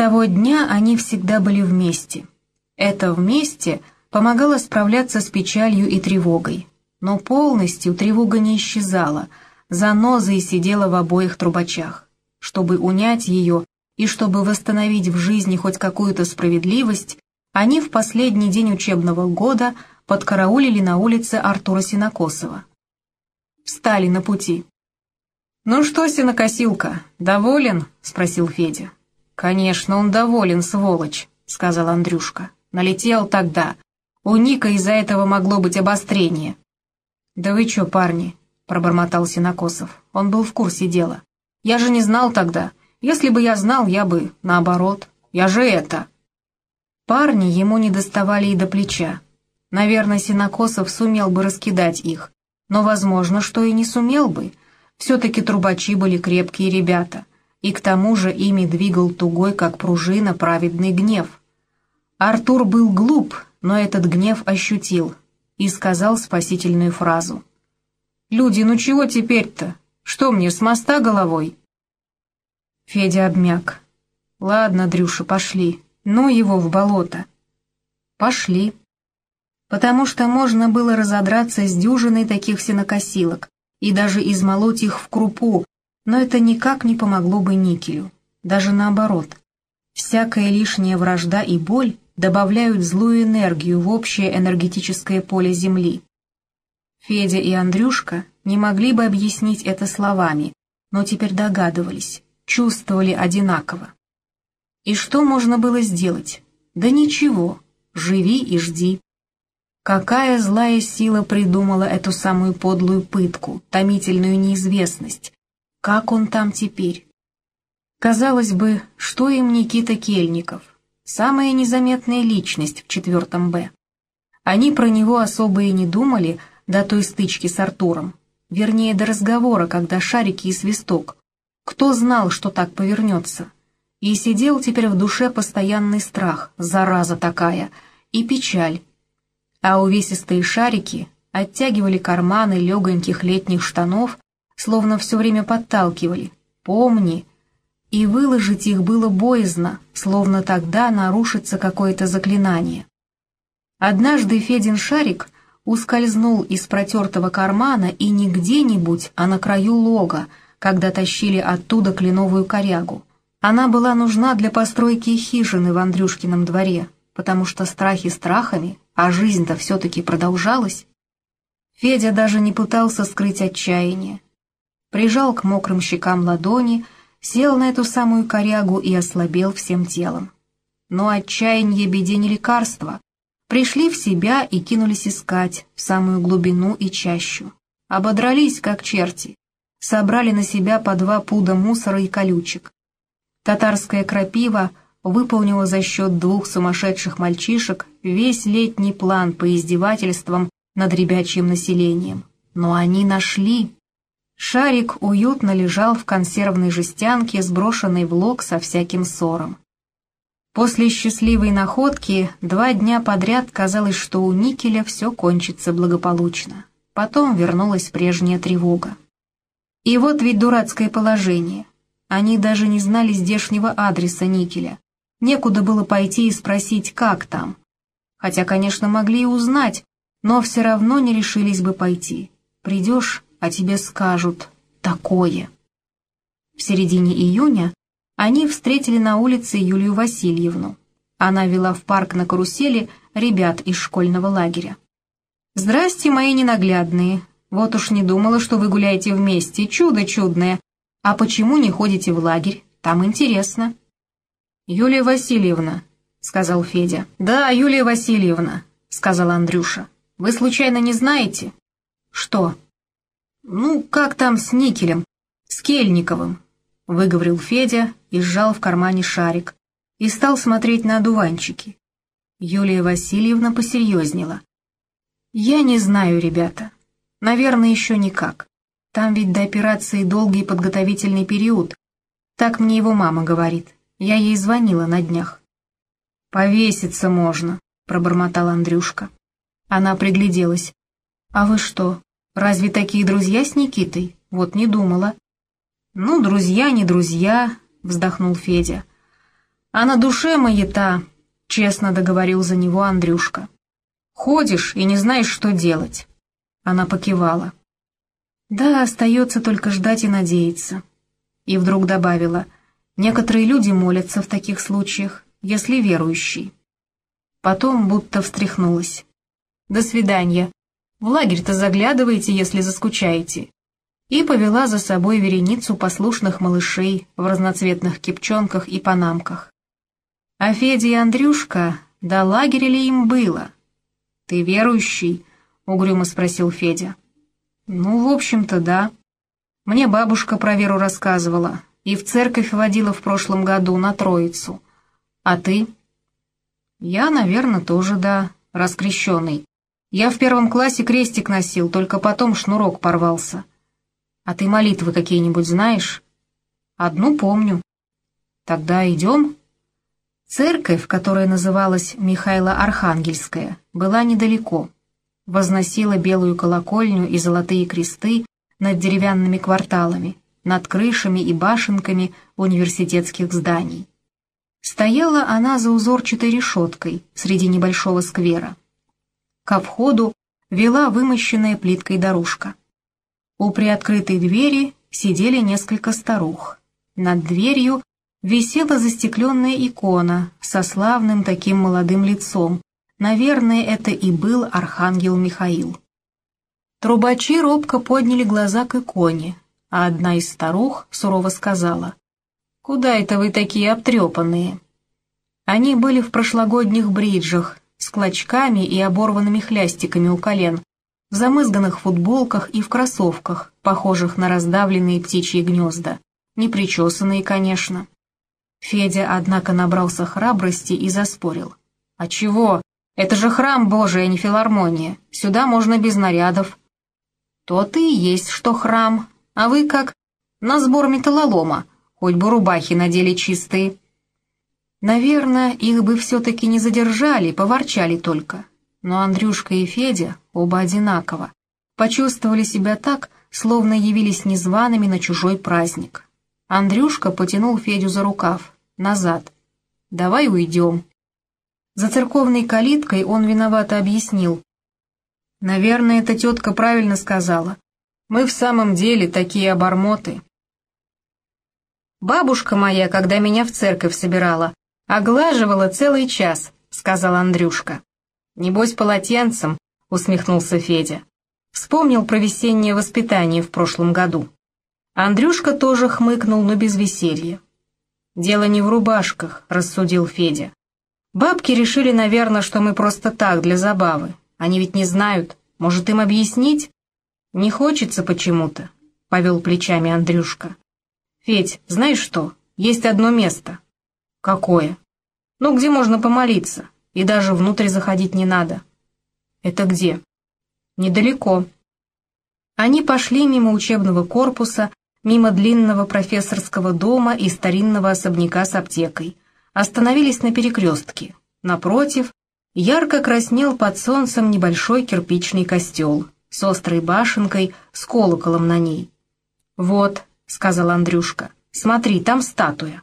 того дня они всегда были вместе. Это вместе помогало справляться с печалью и тревогой. Но полностью тревога не исчезала, занозой сидела в обоих трубачах. Чтобы унять ее и чтобы восстановить в жизни хоть какую-то справедливость, они в последний день учебного года подкараулили на улице Артура Синокосова. Встали на пути. «Ну что, Синокосилка, доволен?» — спросил Федя. «Конечно, он доволен, сволочь», — сказал Андрюшка. «Налетел тогда. У Ника из-за этого могло быть обострение». «Да вы чё, парни?» — пробормотал Синокосов. Он был в курсе дела. «Я же не знал тогда. Если бы я знал, я бы наоборот. Я же это...» Парни ему не доставали и до плеча. Наверное, Синокосов сумел бы раскидать их. Но возможно, что и не сумел бы. Все-таки трубачи были крепкие ребята и к тому же ими двигал тугой, как пружина, праведный гнев. Артур был глуп, но этот гнев ощутил и сказал спасительную фразу. «Люди, ну чего теперь-то? Что мне, с моста головой?» Федя обмяк. «Ладно, Дрюша, пошли. Ну его в болото». «Пошли». Потому что можно было разодраться с дюжиной таких сенокосилок и даже измолоть их в крупу, но это никак не помогло бы никелю. Даже наоборот. Всякая лишняя вражда и боль добавляют злую энергию в общее энергетическое поле Земли. Федя и Андрюшка не могли бы объяснить это словами, но теперь догадывались, чувствовали одинаково. И что можно было сделать? Да ничего, живи и жди. Какая злая сила придумала эту самую подлую пытку, томительную неизвестность, как он там теперь? Казалось бы, что им Никита Кельников? Самая незаметная личность в четвертом «Б». Они про него особо и не думали до той стычки с Артуром. Вернее, до разговора, когда шарики и свисток. Кто знал, что так повернется? И сидел теперь в душе постоянный страх, зараза такая, и печаль. А увесистые шарики оттягивали карманы легоньких летних штанов словно все время подталкивали. «Помни!» И выложить их было боязно, словно тогда нарушится какое-то заклинание. Однажды Федин шарик ускользнул из протертого кармана и не где-нибудь, а на краю лога, когда тащили оттуда кленовую корягу. Она была нужна для постройки хижины в Андрюшкином дворе, потому что страхи страхами, а жизнь-то все-таки продолжалась. Федя даже не пытался скрыть отчаяние прижал к мокрым щекам ладони, сел на эту самую корягу и ослабел всем телом. Но отчаяние беде не лекарство. Пришли в себя и кинулись искать в самую глубину и чащу. Ободрались, как черти. Собрали на себя по два пуда мусора и колючек. Татарская крапива выполнила за счет двух сумасшедших мальчишек весь летний план по издевательствам над ребячьим населением. Но они нашли Шарик уютно лежал в консервной жестянке, сброшенной в лог со всяким ссором. После счастливой находки два дня подряд казалось, что у Никеля все кончится благополучно. Потом вернулась прежняя тревога. И вот ведь дурацкое положение. Они даже не знали здешнего адреса Никеля. Некуда было пойти и спросить, как там. Хотя, конечно, могли и узнать, но все равно не решились бы пойти. Придешь, а тебе скажут такое. В середине июня они встретили на улице Юлию Васильевну. Она вела в парк на карусели ребят из школьного лагеря. «Здрасте, мои ненаглядные. Вот уж не думала, что вы гуляете вместе. Чудо чудное. А почему не ходите в лагерь? Там интересно». «Юлия Васильевна», — сказал Федя. «Да, Юлия Васильевна», — сказал Андрюша. «Вы случайно не знаете?» «Что?» «Ну, как там с Никелем? С Кельниковым?» — выговорил Федя и сжал в кармане шарик. И стал смотреть на одуванчики. Юлия Васильевна посерьезнела. «Я не знаю, ребята. Наверное, еще никак. Там ведь до операции долгий подготовительный период. Так мне его мама говорит. Я ей звонила на днях». «Повеситься можно», — пробормотал Андрюшка. Она пригляделась. «А вы что, Разве такие друзья с Никитой? Вот не думала. Ну, друзья, не друзья, вздохнул Федя. А на душе маята, честно договорил за него Андрюшка. Ходишь и не знаешь, что делать. Она покивала. Да, остается только ждать и надеяться. И вдруг добавила, некоторые люди молятся в таких случаях, если верующий. Потом будто встряхнулась. До свидания. В лагерь-то заглядывайте, если заскучаете. И повела за собой вереницу послушных малышей в разноцветных кипчонках и панамках. А Федя и Андрюшка, да лагеря ли им было? «Ты верующий?» — угрюмо спросил Федя. «Ну, в общем-то, да. Мне бабушка про веру рассказывала и в церковь водила в прошлом году на Троицу. А ты?» «Я, наверное, тоже, да, раскрещенный. Я в первом классе крестик носил, только потом шнурок порвался. А ты молитвы какие-нибудь знаешь?» «Одну помню». «Тогда идем?» Церковь, которая называлась Михайло Архангельская, была недалеко. Возносила белую колокольню и золотые кресты над деревянными кварталами, над крышами и башенками университетских зданий. Стояла она за узорчатой решеткой среди небольшого сквера. Ко входу вела вымощенная плиткой дорожка. У приоткрытой двери сидели несколько старух. Над дверью висела застекленная икона со славным таким молодым лицом. Наверное, это и был архангел Михаил. Трубачи робко подняли глаза к иконе, а одна из старух сурово сказала, «Куда это вы такие обтрепанные?» Они были в прошлогодних бриджах, с клочками и оборванными хлястиками у колен, в замызганных футболках и в кроссовках, похожих на раздавленные птичьи гнезда, непричесанные, конечно. Федя, однако, набрался храбрости и заспорил. «А чего? Это же храм Божий, а не филармония. Сюда можно без нарядов». «То-то и есть, что храм. А вы как? На сбор металлолома. Хоть бы рубахи надели чистые». Наверное, их бы все-таки не задержали, поворчали только. Но Андрюшка и Федя, оба одинаково, почувствовали себя так, словно явились незваными на чужой праздник. Андрюшка потянул Федю за рукав. Назад. «Давай уйдем». За церковной калиткой он виновато объяснил. «Наверное, эта тетка правильно сказала. Мы в самом деле такие обормоты». «Бабушка моя, когда меня в церковь собирала, оглаживала целый час», — сказал Андрюшка. «Небось, полотенцем», — усмехнулся Федя. Вспомнил про весеннее воспитание в прошлом году. Андрюшка тоже хмыкнул, но без веселья. «Дело не в рубашках», — рассудил Федя. «Бабки решили, наверное, что мы просто так, для забавы. Они ведь не знают. Может, им объяснить?» «Не хочется почему-то», — повел плечами Андрюшка. «Федь, знаешь что? Есть одно место». «Какое?» «Ну, где можно помолиться, и даже внутрь заходить не надо». «Это где?» «Недалеко». Они пошли мимо учебного корпуса, мимо длинного профессорского дома и старинного особняка с аптекой, остановились на перекрестке. Напротив, ярко краснел под солнцем небольшой кирпичный костел с острой башенкой, с колоколом на ней. «Вот», — сказал Андрюшка, — «смотри, там статуя».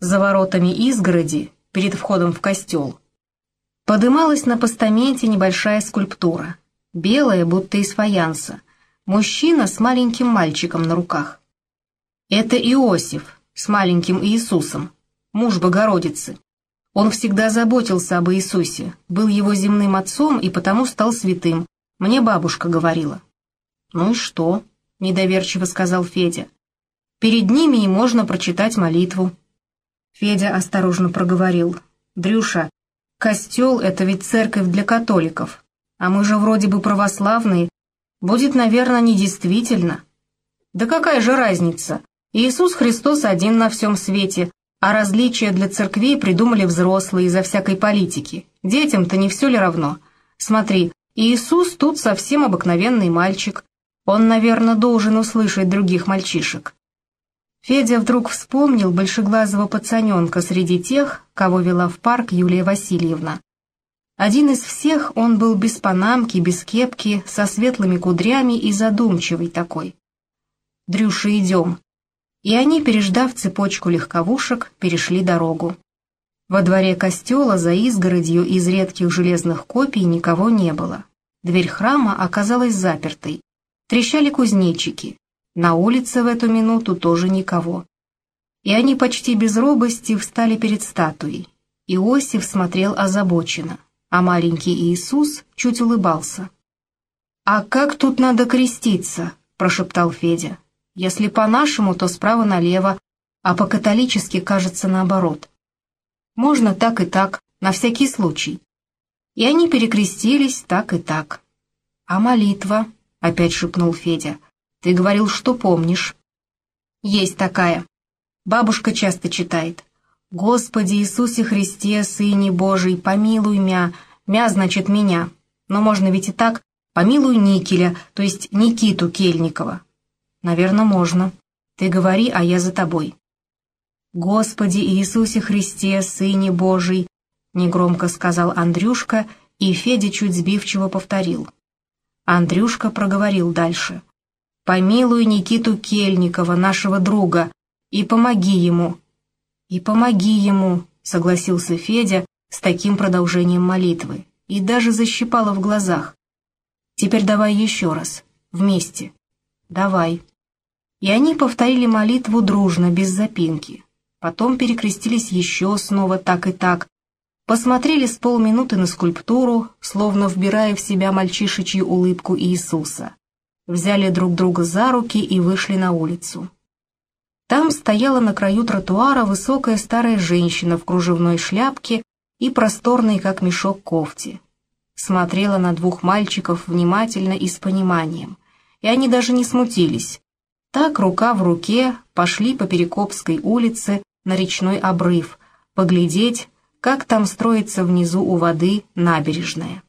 За воротами изгороди, перед входом в костел, подымалась на постаменте небольшая скульптура, белая, будто из фаянса — Мужчина с маленьким мальчиком на руках. Это Иосиф с маленьким Иисусом, муж Богородицы. Он всегда заботился об Иисусе, был его земным отцом и потому стал святым. Мне бабушка говорила. «Ну и что?» — недоверчиво сказал Федя. «Перед ними и можно прочитать молитву». Федя осторожно проговорил. «Дрюша, костел — это ведь церковь для католиков, а мы же вроде бы православные, будет, наверное, недействительно. Да какая же разница? Иисус Христос один на всем свете, а различия для церквей придумали взрослые из-за всякой политики. Детям-то не все ли равно? Смотри, Иисус тут совсем обыкновенный мальчик. Он, наверное, должен услышать других мальчишек. Федя вдруг вспомнил большеглазого пацаненка среди тех, кого вела в парк Юлия Васильевна. Один из всех он был без панамки, без кепки, со светлыми кудрями и задумчивый такой. «Дрюша, идем». И они, переждав цепочку легковушек, перешли дорогу. Во дворе костела за изгородью из редких железных копий никого не было. Дверь храма оказалась запертой. Трещали кузнечики. На улице в эту минуту тоже никого. И они почти без робости встали перед статуей. Иосиф смотрел озабоченно, а маленький Иисус чуть улыбался. «А как тут надо креститься?» – прошептал Федя. «Если по-нашему, то справа налево, а по-католически, кажется, наоборот. Можно так и так, на всякий случай». И они перекрестились так и так. «А молитва?» — опять шепнул Федя. «Ты говорил, что помнишь». «Есть такая. Бабушка часто читает. «Господи Иисусе Христе, Сыне Божий, помилуй мя». «Мя» значит «меня». Но можно ведь и так «помилуй Никеля», то есть Никиту Кельникова. «Наверное, можно. Ты говори, а я за тобой». «Господи Иисусе Христе, Сыне Божий», — негромко сказал Андрюшка, и Федя чуть сбивчиво повторил. Андрюшка проговорил дальше. «Помилуй Никиту Кельникова, нашего друга, и помоги ему». «И помоги ему», — согласился Федя с таким продолжением молитвы, и даже защипало в глазах. «Теперь давай еще раз, вместе». «Давай». И они повторили молитву дружно, без запинки. Потом перекрестились еще снова так и так, посмотрели с полминуты на скульптуру, словно вбирая в себя мальчишечью улыбку Иисуса. Взяли друг друга за руки и вышли на улицу. Там стояла на краю тротуара высокая старая женщина в кружевной шляпке и просторной, как мешок, кофте. Смотрела на двух мальчиков внимательно и с пониманием, и они даже не смутились. Так рука в руке пошли по Перекопской улице на речной обрыв, поглядеть, как там строится внизу у воды набережная.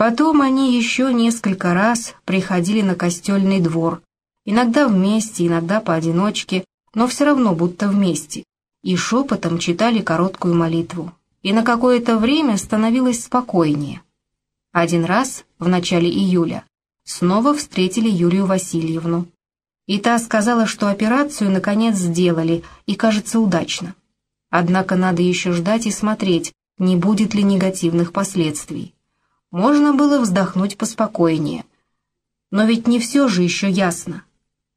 Потом они еще несколько раз приходили на костельный двор, иногда вместе, иногда поодиночке, но все равно будто вместе, и шепотом читали короткую молитву. И на какое-то время становилось спокойнее. Один раз, в начале июля, снова встретили Юлию Васильевну. И та сказала, что операцию наконец сделали, и кажется удачно. Однако надо еще ждать и смотреть, не будет ли негативных последствий. Можно было вздохнуть поспокойнее. Но ведь не все же еще ясно.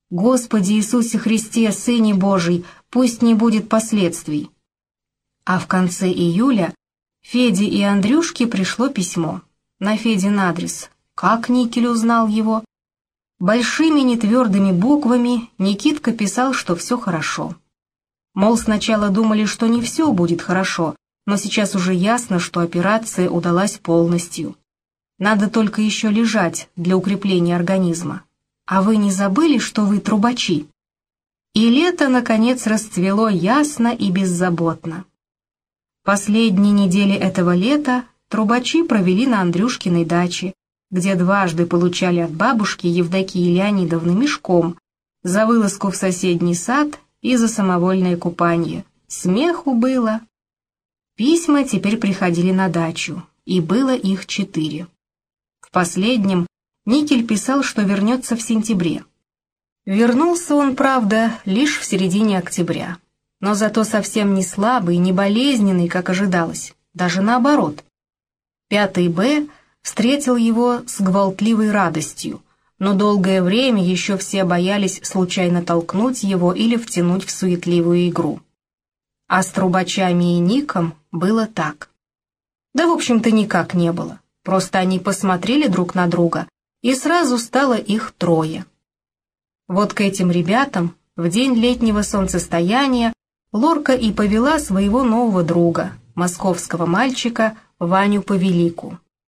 Господи Иисусе Христе, Сыне Божий, пусть не будет последствий. А в конце июля Феде и Андрюшке пришло письмо. На Федин адрес. Как Никель узнал его? Большими нетвердыми буквами Никитка писал, что все хорошо. Мол, сначала думали, что не все будет хорошо, но сейчас уже ясно, что операция удалась полностью. Надо только еще лежать для укрепления организма. А вы не забыли, что вы трубачи? И лето, наконец, расцвело ясно и беззаботно. Последние недели этого лета трубачи провели на Андрюшкиной даче, где дважды получали от бабушки Евдокии Леонидовны мешком за вылазку в соседний сад и за самовольное купание. Смеху было. Письма теперь приходили на дачу, и было их четыре. В последнем Никель писал, что вернется в сентябре. Вернулся он, правда, лишь в середине октября, но зато совсем не слабый, не болезненный, как ожидалось, даже наоборот. Пятый Б встретил его с гвалтливой радостью – но долгое время еще все боялись случайно толкнуть его или втянуть в суетливую игру. А с трубачами и Ником было так. Да, в общем-то, никак не было. Просто они посмотрели друг на друга, и сразу стало их трое. Вот к этим ребятам в день летнего солнцестояния Лорка и повела своего нового друга, московского мальчика Ваню Повелику.